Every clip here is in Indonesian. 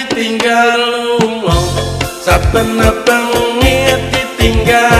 ditinggal. Lungo saben-saben niat ditinggal.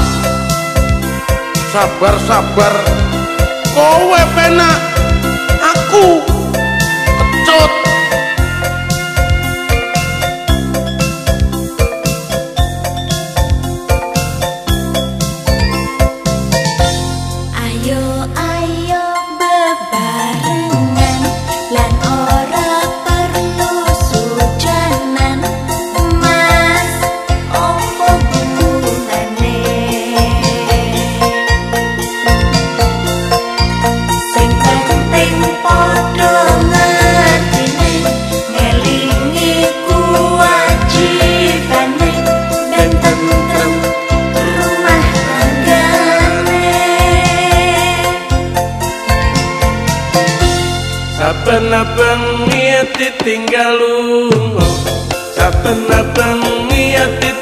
sabar sabar. Kowe penak. ditinggal lungo. Saben-aben niat ditinggal